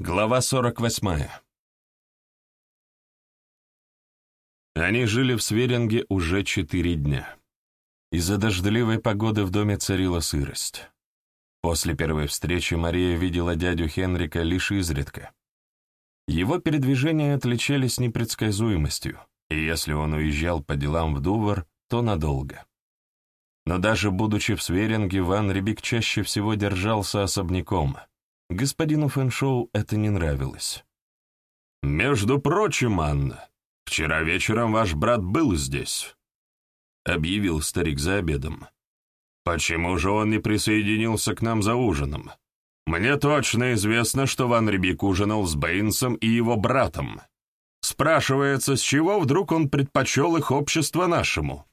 Глава 48. Они жили в Сверинге уже четыре дня. Из-за дождливой погоды в доме царила сырость. После первой встречи Мария видела дядю Хенрика лишь изредка. Его передвижения отличались непредсказуемостью, и если он уезжал по делам в Дувр, то надолго. Но даже будучи в Сверинге, Ван Рибик чаще всего держался особняком — Господину Фэншоу это не нравилось. «Между прочим, Анна, вчера вечером ваш брат был здесь», — объявил старик за обедом. «Почему же он не присоединился к нам за ужином? Мне точно известно, что Ван Рибик ужинал с Бэйнсом и его братом. Спрашивается, с чего вдруг он предпочел их общество нашему?»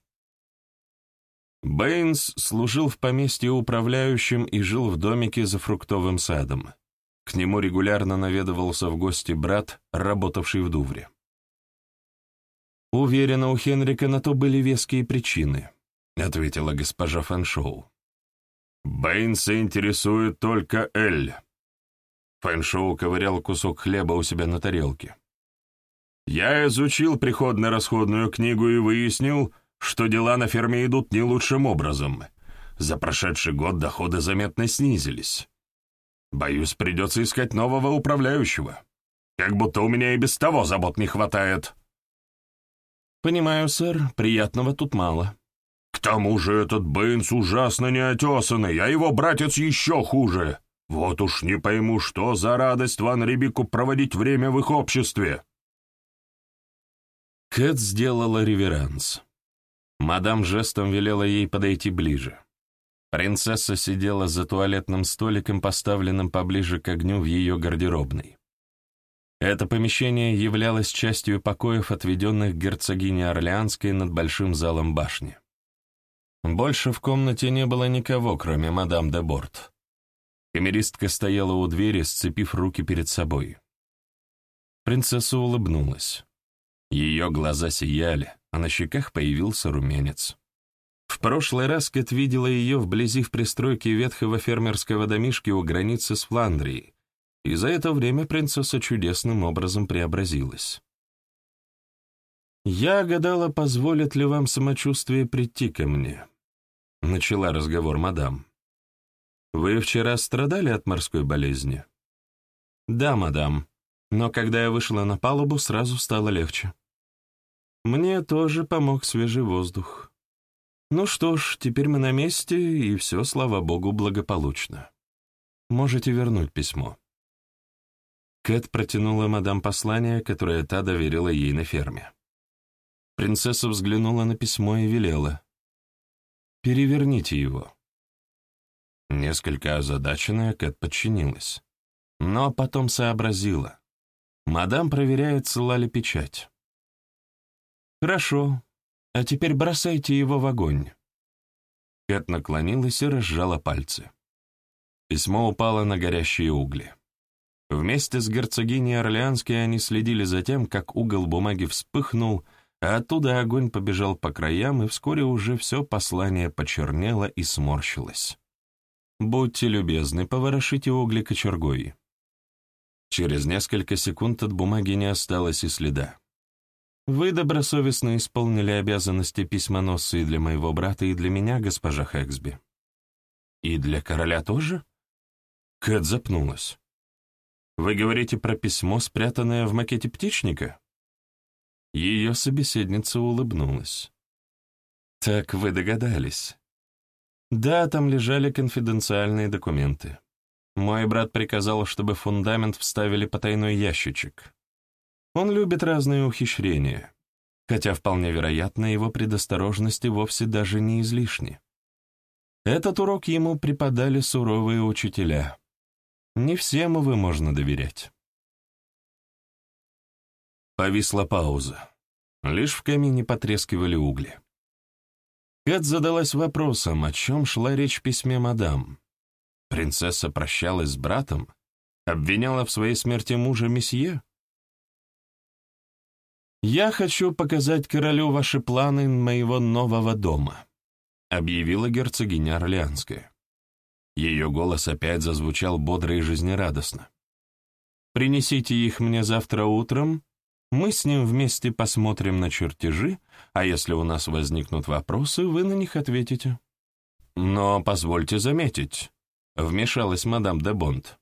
Бэйнс служил в поместье управляющим и жил в домике за фруктовым садом. К нему регулярно наведывался в гости брат, работавший в Дувре. «Уверена, у Хенрика на то были веские причины», — ответила госпожа Фэншоу. «Бэйнса интересует только Эль». Фэншоу ковырял кусок хлеба у себя на тарелке. «Я изучил приходно-расходную книгу и выяснил, что дела на ферме идут не лучшим образом. За прошедший год доходы заметно снизились. Боюсь, придется искать нового управляющего. Как будто у меня и без того забот не хватает. Понимаю, сэр, приятного тут мало. К тому же этот Бэйнс ужасно неотесанный, а его братец еще хуже. Вот уж не пойму, что за радость Ван Рибику проводить время в их обществе. Кэт сделала реверанс. Мадам жестом велела ей подойти ближе. Принцесса сидела за туалетным столиком, поставленным поближе к огню в ее гардеробной. Это помещение являлось частью покоев, отведенных герцогине Орлеанской над большим залом башни. Больше в комнате не было никого, кроме мадам де Борт. Камеристка стояла у двери, сцепив руки перед собой. Принцесса улыбнулась. Ее глаза сияли, а на щеках появился румянец. В прошлый раз Кэт видела ее вблизи в пристройке ветхого фермерского домишки у границы с Фландрией, и за это время принцесса чудесным образом преобразилась. «Я гадала, позволит ли вам самочувствие прийти ко мне», — начала разговор мадам. «Вы вчера страдали от морской болезни?» «Да, мадам, но когда я вышла на палубу, сразу стало легче». Мне тоже помог свежий воздух. Ну что ж, теперь мы на месте, и все, слава богу, благополучно. Можете вернуть письмо. Кэт протянула мадам послание, которое та доверила ей на ферме. Принцесса взглянула на письмо и велела. «Переверните его». Несколько озадаченная, Кэт подчинилась. Но потом сообразила. Мадам проверяет, цела ли печать. «Хорошо. А теперь бросайте его в огонь». Кэт наклонилась и разжала пальцы. Письмо упало на горящие угли. Вместе с герцогиней Орлеанской они следили за тем, как угол бумаги вспыхнул, а оттуда огонь побежал по краям, и вскоре уже все послание почернело и сморщилось. «Будьте любезны, поворошите угли кочергой». Через несколько секунд от бумаги не осталось и следа. Вы добросовестно исполнили обязанности письмоносца и для моего брата, и для меня, госпожа Хэксби. И для короля тоже? Кэт запнулась. Вы говорите про письмо, спрятанное в макете птичника? Ее собеседница улыбнулась. Так вы догадались. Да, там лежали конфиденциальные документы. Мой брат приказал, чтобы фундамент вставили потайной ящичек. Он любит разные ухищрения, хотя вполне вероятно, его предосторожности вовсе даже не излишни. Этот урок ему преподали суровые учителя. Не всем, увы, можно доверять. Повисла пауза. Лишь в камине потрескивали угли. Кэт задалась вопросом, о чем шла речь в письме мадам. Принцесса прощалась с братом? Обвиняла в своей смерти мужа месье? «Я хочу показать королю ваши планы моего нового дома», — объявила герцогиня Орлеанская. Ее голос опять зазвучал бодро и жизнерадостно. Принесите их мне завтра утром, мы с ним вместе посмотрим на чертежи, а если у нас возникнут вопросы, вы на них ответите». «Но позвольте заметить», — вмешалась мадам де Бонд.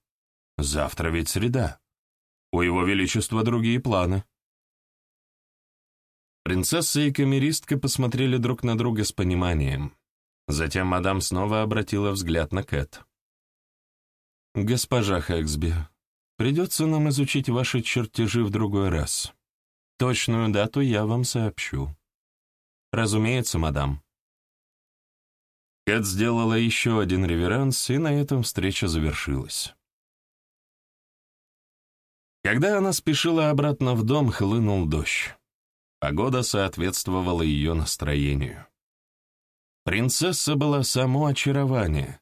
«Завтра ведь среда. У его величества другие планы». Принцесса и камеристка посмотрели друг на друга с пониманием. Затем мадам снова обратила взгляд на Кэт. «Госпожа Хэксби, придется нам изучить ваши чертежи в другой раз. Точную дату я вам сообщу». «Разумеется, мадам». Кэт сделала еще один реверанс, и на этом встреча завершилась. Когда она спешила обратно в дом, хлынул дождь. Погода соответствовала ее настроению. Принцесса была само очарование,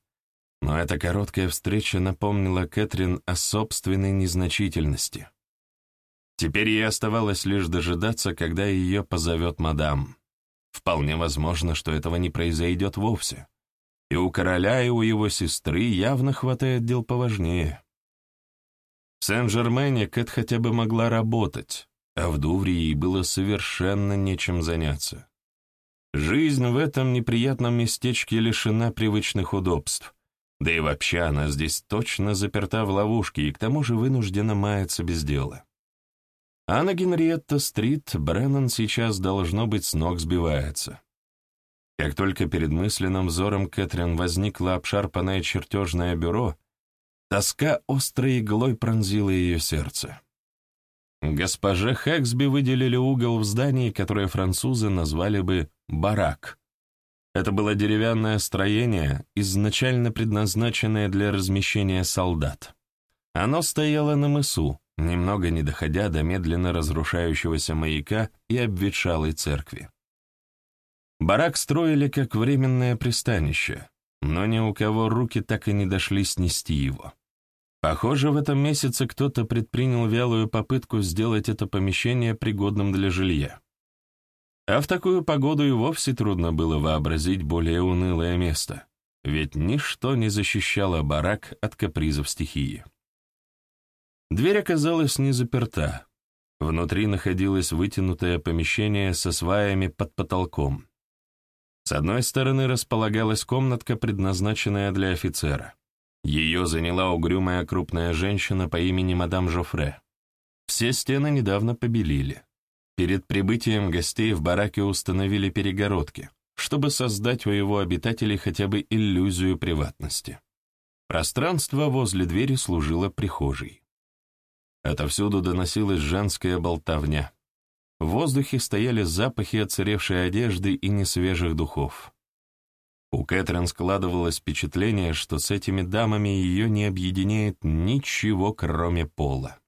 но эта короткая встреча напомнила Кэтрин о собственной незначительности. Теперь ей оставалось лишь дожидаться, когда ее позовет мадам. Вполне возможно, что этого не произойдет вовсе. И у короля, и у его сестры явно хватает дел поважнее. В Сен-Жермене Кэт хотя бы могла работать, а в Дувре ей было совершенно нечем заняться. Жизнь в этом неприятном местечке лишена привычных удобств, да и вообще она здесь точно заперта в ловушке и к тому же вынуждена маяться без дела. А на Генриетта-стрит Бреннан сейчас, должно быть, с ног сбивается. Как только перед мысленным взором Кэтрин возникло обшарпанное чертежное бюро, тоска острой иглой пронзила ее сердце. Госпоже Хэксби выделили угол в здании, которое французы назвали бы «барак». Это было деревянное строение, изначально предназначенное для размещения солдат. Оно стояло на мысу, немного не доходя до медленно разрушающегося маяка и обветшалой церкви. Барак строили как временное пристанище, но ни у кого руки так и не дошли снести его. Похоже, в этом месяце кто-то предпринял вялую попытку сделать это помещение пригодным для жилья. А в такую погоду и вовсе трудно было вообразить более унылое место, ведь ничто не защищало барак от капризов стихии. Дверь оказалась не заперта. Внутри находилось вытянутое помещение со сваями под потолком. С одной стороны располагалась комнатка, предназначенная для офицера. Ее заняла угрюмая крупная женщина по имени мадам Жофре. Все стены недавно побелили. Перед прибытием гостей в бараке установили перегородки, чтобы создать у его обитателей хотя бы иллюзию приватности. Пространство возле двери служило прихожей. Отовсюду доносилась женская болтовня. В воздухе стояли запахи отсыревшей одежды и несвежих духов. У Кэтрин складывалось впечатление, что с этими дамами ее не объединяет ничего, кроме пола.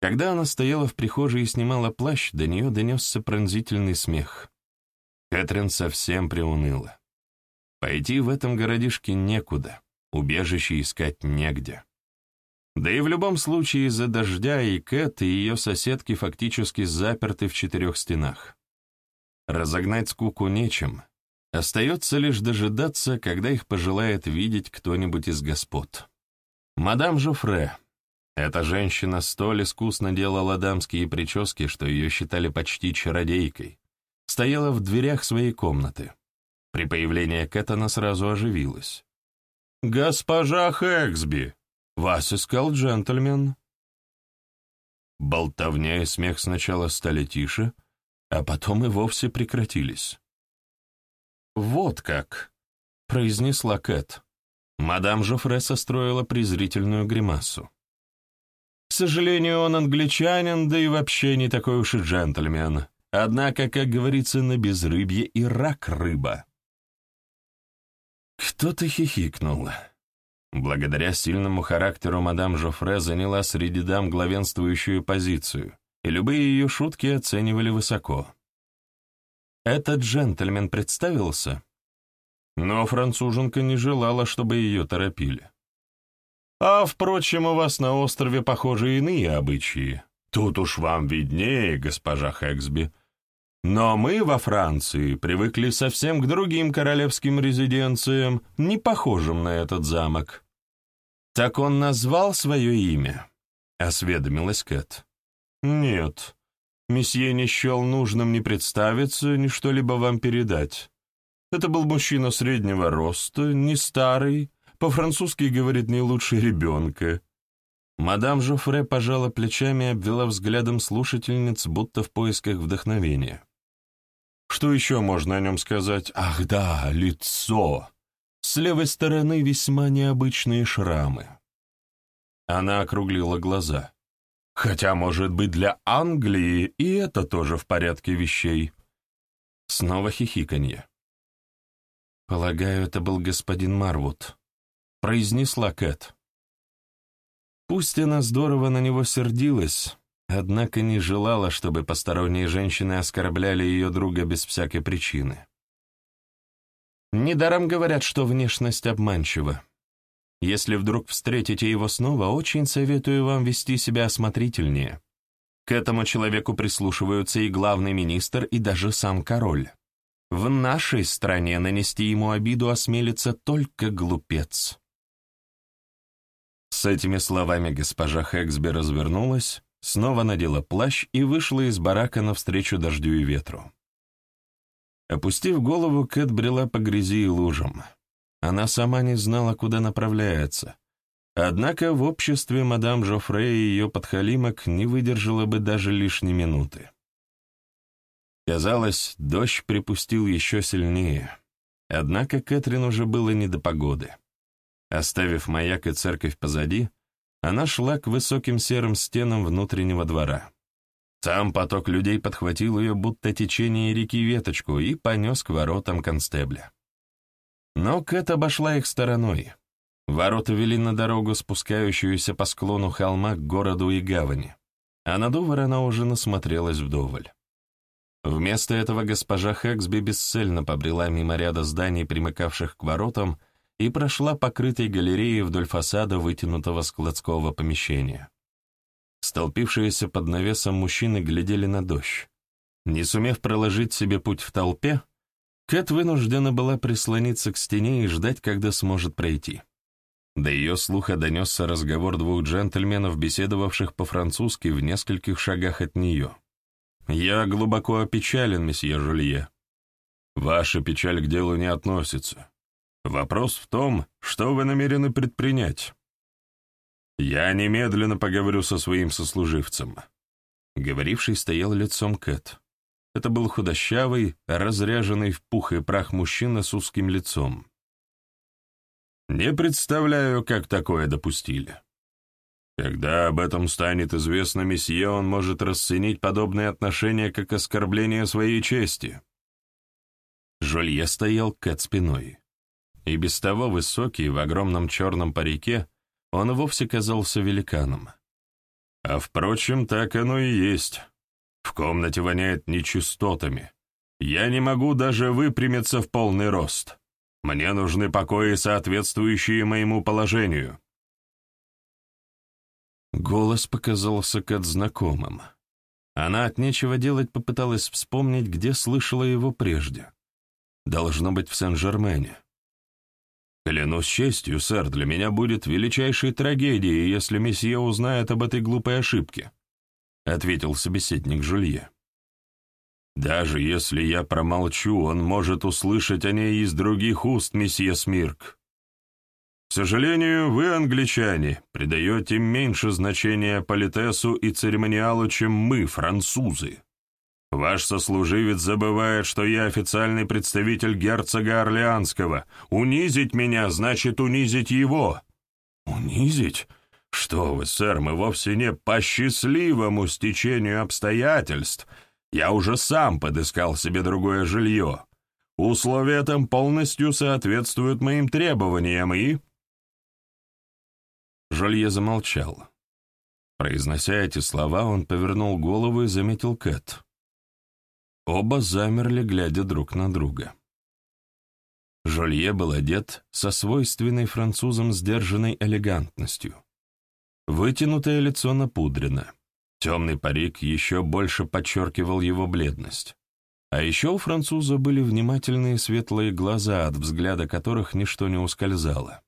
Когда она стояла в прихожей и снимала плащ, до нее донесся пронзительный смех. Кэтрин совсем приуныла. Пойти в этом городишке некуда, убежище искать негде. Да и в любом случае из-за дождя и Кэт, и ее соседки фактически заперты в четырех стенах. Разогнать скуку нечем. Остается лишь дожидаться, когда их пожелает видеть кто-нибудь из господ. Мадам Жофре. Эта женщина столь искусно делала дамские прически, что ее считали почти чародейкой. Стояла в дверях своей комнаты. При появлении Кэт она сразу оживилась. «Госпожа Хэксби!» Вас искал джентльмен». Болтовня и смех сначала стали тише, а потом и вовсе прекратились. «Вот как», — произнесла Кэт. Мадам Жофре состроила презрительную гримасу. «К сожалению, он англичанин, да и вообще не такой уж и джентльмен. Однако, как говорится, на безрыбье и рак рыба». Кто-то хихикнул. Благодаря сильному характеру мадам Жофре заняла среди дам главенствующую позицию, и любые ее шутки оценивали высоко. Этот джентльмен представился, но француженка не желала, чтобы ее торопили. А, впрочем, у вас на острове, похоже, иные обычаи. Тут уж вам виднее, госпожа Хэксби. Но мы во Франции привыкли совсем к другим королевским резиденциям, не похожим на этот замок. Так он назвал свое имя? — осведомилась Кэт. «Нет, месье не счел нужным ни представиться, ни что-либо вам передать. Это был мужчина среднего роста, не старый, по-французски говорит не лучше ребенка». Мадам Жофре пожала плечами и обвела взглядом слушательниц, будто в поисках вдохновения. «Что еще можно о нем сказать? Ах да, лицо!» С левой стороны весьма необычные шрамы. Она округлила глаза. Хотя, может быть, для Англии и это тоже в порядке вещей. Снова хихиканье. «Полагаю, это был господин Марвуд», — произнесла Кэт. Пусть она здорово на него сердилась, однако не желала, чтобы посторонние женщины оскорбляли ее друга без всякой причины. Недаром говорят, что внешность обманчива. Если вдруг встретите его снова, очень советую вам вести себя осмотрительнее. К этому человеку прислушиваются и главный министр, и даже сам король. В нашей стране нанести ему обиду осмелится только глупец. С этими словами госпожа Хэксби развернулась, снова надела плащ и вышла из барака навстречу дождю и ветру. Опустив голову, Кэт брела по грязи и лужам. Она сама не знала, куда направляется. Однако в обществе мадам Жофре и ее подхалимок не выдержала бы даже лишней минуты. Казалось, дождь припустил еще сильнее. Однако Кэтрин уже было не до погоды. Оставив маяк и церковь позади, она шла к высоким серым стенам внутреннего двора. Там поток людей подхватил ее, будто течение реки веточку, и понес к воротам констебля. Но Кэт обошла их стороной. Ворота вели на дорогу, спускающуюся по склону холма к городу и гавани, а на Дувр она уже насмотрелась вдоволь. Вместо этого госпожа Хэксби бесцельно побрела мимо ряда зданий, примыкавших к воротам, и прошла покрытой галереей вдоль фасада вытянутого складского помещения. Столпившиеся под навесом мужчины глядели на дождь. Не сумев проложить себе путь в толпе, Кэт вынуждена была прислониться к стене и ждать, когда сможет пройти. До ее слуха донесся разговор двух джентльменов, беседовавших по-французски в нескольких шагах от нее. «Я глубоко опечален, месье Жулье. Ваша печаль к делу не относится. Вопрос в том, что вы намерены предпринять. Я немедленно поговорю со своим сослуживцем». Говоривший стоял лицом Кэт. Это был худощавый, разряженный в пух и прах мужчина с узким лицом. Не представляю, как такое допустили. Когда об этом станет известно месье, он может расценить подобные отношения как оскорбление своей чести. Жолье стоял Кэт спиной. И без того высокий, в огромном черном парике, он вовсе казался великаном. А впрочем, так оно и есть. В комнате воняет нечистотами. Я не могу даже выпрямиться в полный рост. Мне нужны покои, соответствующие моему положению». Голос показался Кэт знакомым. Она от нечего делать попыталась вспомнить, где слышала его прежде. Должно быть в Сен-Жермене. Клянусь честью, сэр, для меня будет величайшей трагедией, если месье узнает об этой глупой ошибке. — ответил собеседник Жулье. «Даже если я промолчу, он может услышать о ней из других уст, месье Смирк. К сожалению, вы, англичане, придаете меньше значения политесу и церемониалу, чем мы, французы. Ваш сослуживец забывает, что я официальный представитель герцога Орлеанского. Унизить меня значит унизить его». «Унизить? «Что вы, сэр, мы вовсе не по счастливому стечению обстоятельств. Я уже сам подыскал себе другое жилье. Условия там полностью соответствуют моим требованиям и...» Жолье замолчал. Произнося эти слова, он повернул голову и заметил Кэт. Оба замерли, глядя друг на друга. Жолье был одет со свойственной французам сдержанной элегантностью. Вытянутое лицо напудрено. Темный парик еще больше подчеркивал его бледность. А еще у француза были внимательные светлые глаза, от взгляда которых ничто не ускользало.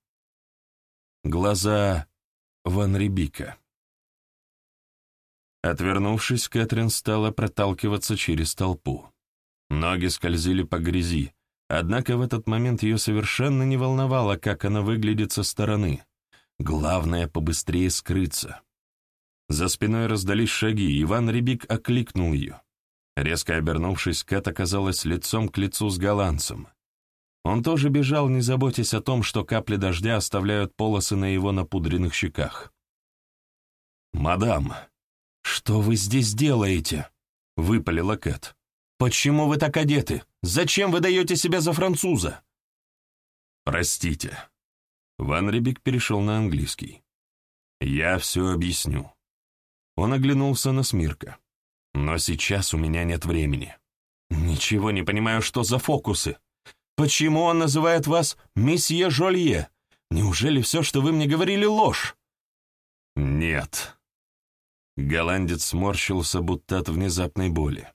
Глаза Ван Рибика. Отвернувшись, Кэтрин стала проталкиваться через толпу. Ноги скользили по грязи, однако в этот момент ее совершенно не волновало, как она выглядит со стороны. Главное — побыстрее скрыться. За спиной раздались шаги, Иван Рябик окликнул ее. Резко обернувшись, Кэт оказалась лицом к лицу с голландцем. Он тоже бежал, не заботясь о том, что капли дождя оставляют полосы на его напудренных щеках. «Мадам, что вы здесь делаете?» — выпалила Кэт. «Почему вы так одеты? Зачем вы даете себя за француза?» «Простите». Ван Рибик перешел на английский. «Я все объясню». Он оглянулся на Смирка. «Но сейчас у меня нет времени. Ничего не понимаю, что за фокусы. Почему он называет вас месье Жолье? Неужели все, что вы мне говорили, ложь?» «Нет». Голландец сморщился, будто от внезапной боли.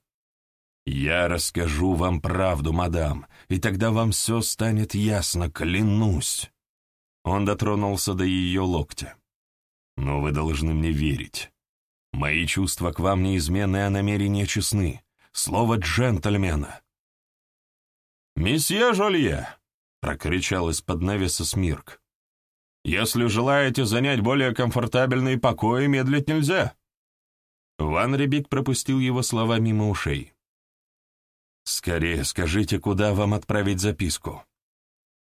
«Я расскажу вам правду, мадам, и тогда вам все станет ясно, клянусь». Он дотронулся до ее локтя. «Но вы должны мне верить. Мои чувства к вам неизменны, а намерения честны. Слово джентльмена. «Месье Жолье!» — прокричал из-под навеса Смирк. «Если желаете занять более комфортабельный покой, медлить нельзя». Ван Рибик пропустил его слова мимо ушей. «Скорее скажите, куда вам отправить записку?»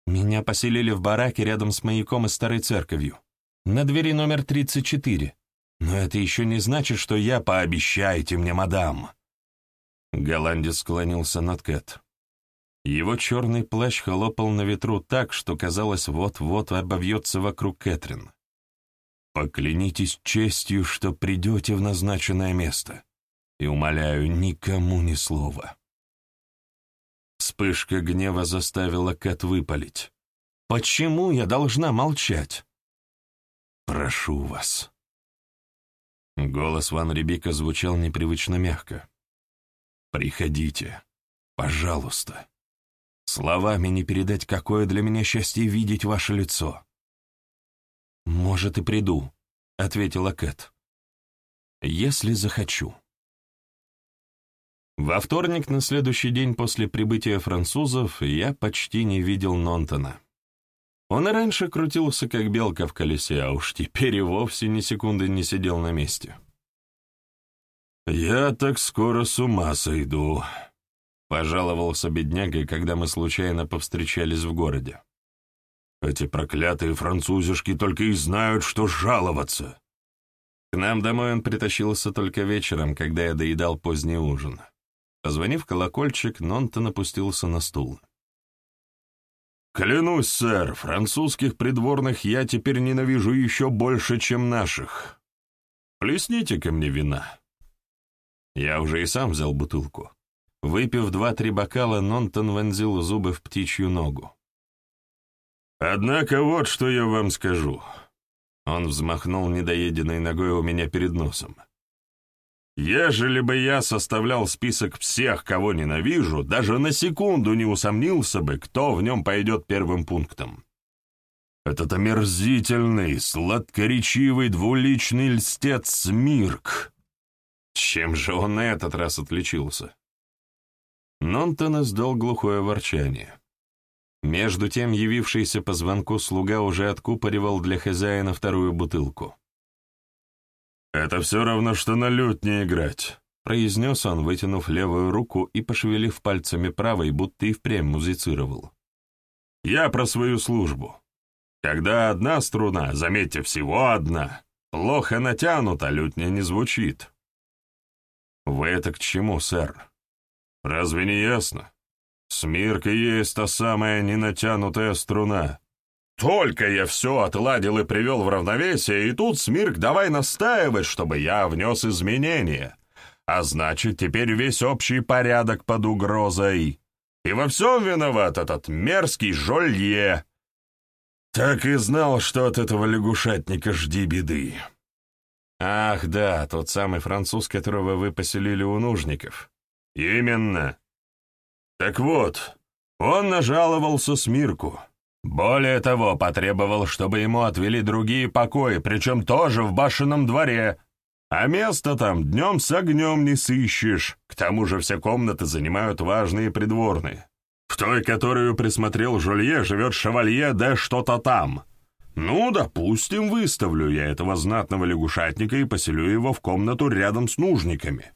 «Меня поселили в бараке рядом с маяком и старой церковью. На двери номер 34. Но это еще не значит, что я пообещайте мне, мадам». Голландец склонился над Кэт. Его черный плащ хлопал на ветру так, что казалось, вот-вот обовьется вокруг Кэтрин. «Поклянитесь честью, что придете в назначенное место, и, умоляю, никому ни слова». Вспышка гнева заставила Кэт выпалить. «Почему я должна молчать?» «Прошу вас». Голос Ван Рибика звучал непривычно мягко. «Приходите, пожалуйста». Словами не передать, какое для меня счастье видеть ваше лицо. «Может, и приду», — ответила Кэт. «Если захочу». Во вторник, на следующий день после прибытия французов, я почти не видел Нонтона. Он и раньше крутился, как белка в колесе, а уж теперь и вовсе ни секунды не сидел на месте. «Я так скоро с ума сойду», Пожаловался бедняга, когда мы случайно повстречались в городе. Эти проклятые французишки только и знают, что жаловаться. К нам домой он притащился только вечером, когда я доедал поздний ужин. Позвонив колокольчик, Нонтон опустился на стул. «Клянусь, сэр, французских придворных я теперь ненавижу еще больше, чем наших. плесните ко мне вина». Я уже и сам взял бутылку. Выпив два-три бокала, Нонтон вонзил зубы в птичью ногу. «Однако вот что я вам скажу». Он взмахнул недоеденной ногой у меня перед носом. «Ежели бы я составлял список всех, кого ненавижу, даже на секунду не усомнился бы, кто в нем пойдет первым пунктом. Этот омерзительный, сладкоречивый, двуличный льстец Мирк. Чем же он на этот раз отличился?» Нонтон издал глухое ворчание. Между тем явившийся по звонку слуга уже откупоривал для хозяина вторую бутылку. «Это все равно, что на лютне играть», — произнес он, вытянув левую руку и пошевелив пальцами правой, будто и впрямь музицировал. «Я про свою службу. Когда одна струна, заметьте, всего одна, плохо натянута, лютня не звучит». «Вы это к чему, сэр?» Разве не ясно? Смирка есть та самая ненатянутая струна. Только я все отладил и привел в равновесие, и тут, Смирк, давай настаивать, чтобы я внес изменения. А значит, теперь весь общий порядок под угрозой. И во всем виноват этот мерзкий Жолье. Так и знал, что от этого лягушатника жди беды. Ах, да, тот самый француз, которого вы поселили у нужников. «Именно. Так вот, он нажаловался Смирку. Более того, потребовал, чтобы ему отвели другие покои, причем тоже в башенном дворе. А место там днем с огнем не сыщешь, к тому же все комнаты занимают важные придворные. В той, которую присмотрел Жулье, живет шевалье да что-то там. Ну, допустим, выставлю я этого знатного лягушатника и поселю его в комнату рядом с нужниками.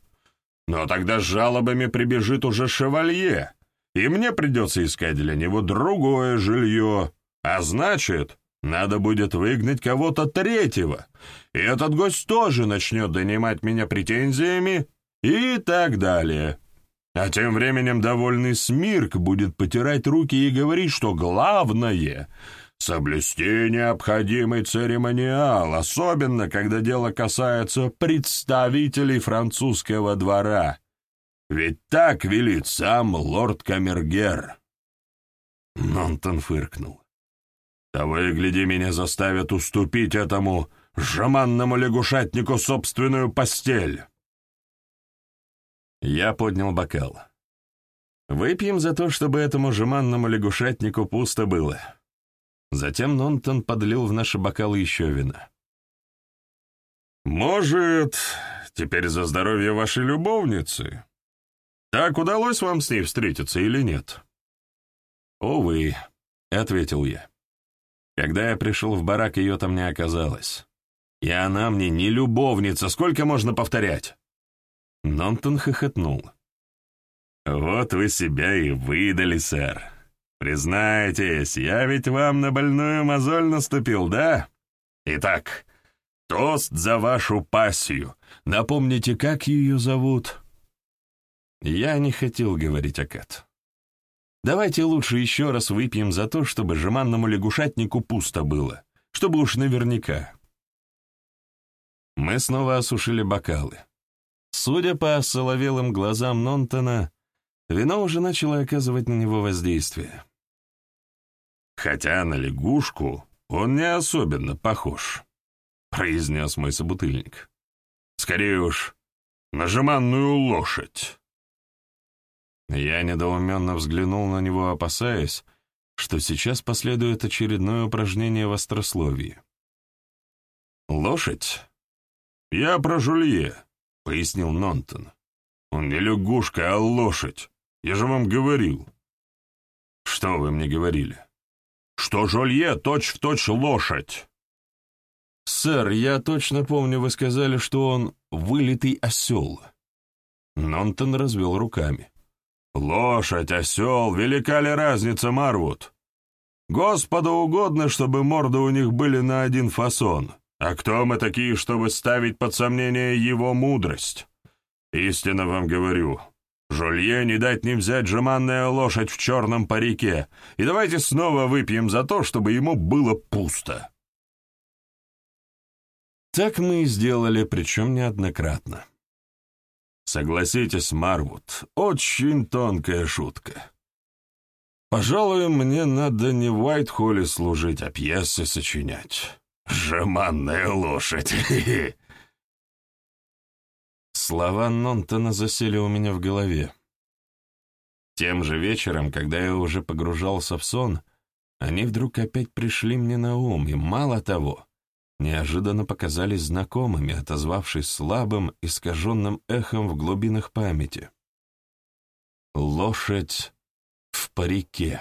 Но тогда с жалобами прибежит уже шевалье, и мне придется искать для него другое жилье, а значит, надо будет выгнать кого-то третьего, и этот гость тоже начнет донимать меня претензиями и так далее. А тем временем довольный Смирк будет потирать руки и говорить, что главное — соблюсти необходимый церемониал, особенно когда дело касается представителей французского двора. Ведь так велит сам лорд Камергер. Нонтон фыркнул. Того и гляди, меня заставят уступить этому жеманному лягушатнику собственную постель. Я поднял бокал. Выпьем за то, чтобы этому жеманному лягушатнику пусто было. Затем Нонтон подлил в наши бокалы еще вина. «Может, теперь за здоровье вашей любовницы? Так удалось вам с ней встретиться или нет?» «Увы», — ответил я. Когда я пришел в барак, ее там не оказалось. И она мне не любовница, сколько можно повторять? Нонтон хохотнул. «Вот вы себя и выдали, сэр. Признайтесь, я ведь вам на больную мозоль наступил, да? Итак, тост за вашу пассию. Напомните, как ее зовут?» Я не хотел говорить о Кэт. Давайте лучше еще раз выпьем за то, чтобы жеманному лягушатнику пусто было, чтобы уж наверняка. Мы снова осушили бокалы. Судя по соловелым глазам Нонтона, вино уже начало оказывать на него воздействие. «Хотя на лягушку он не особенно похож», — произнес мой собутыльник. «Скорее уж, на жеманную лошадь». Я недоуменно взглянул на него, опасаясь, что сейчас последует очередное упражнение в острословии. «Лошадь? Я про Жулье. — пояснил Нонтон. «Он не лягушка, а лошадь. Я же вам говорил». «Что вы мне говорили?» «Что Жолье точь-в-точь точь лошадь». «Сэр, я точно помню, вы сказали, что он вылитый осел». Нонтон развел руками. «Лошадь, осел, велика ли разница, Марвуд? Господу угодно, чтобы морды у них были на один фасон. А кто мы такие, чтобы ставить под сомнение его мудрость? Истинно вам говорю, Жулье не дать не взять жеманная лошадь в черном парике, и давайте снова выпьем за то, чтобы ему было пусто. Так мы и сделали, причем неоднократно. Согласитесь, Марвуд, очень тонкая шутка. Пожалуй, мне надо не в Уайт-Холле служить, а пьесы сочинять. «Жеманная лошадь!» Слова Нонтона засели у меня в голове. Тем же вечером, когда я уже погружался в сон, они вдруг опять пришли мне на ум, и мало того, неожиданно показались знакомыми, отозвавшись слабым, искаженным эхом в глубинах памяти. Лошадь в парике.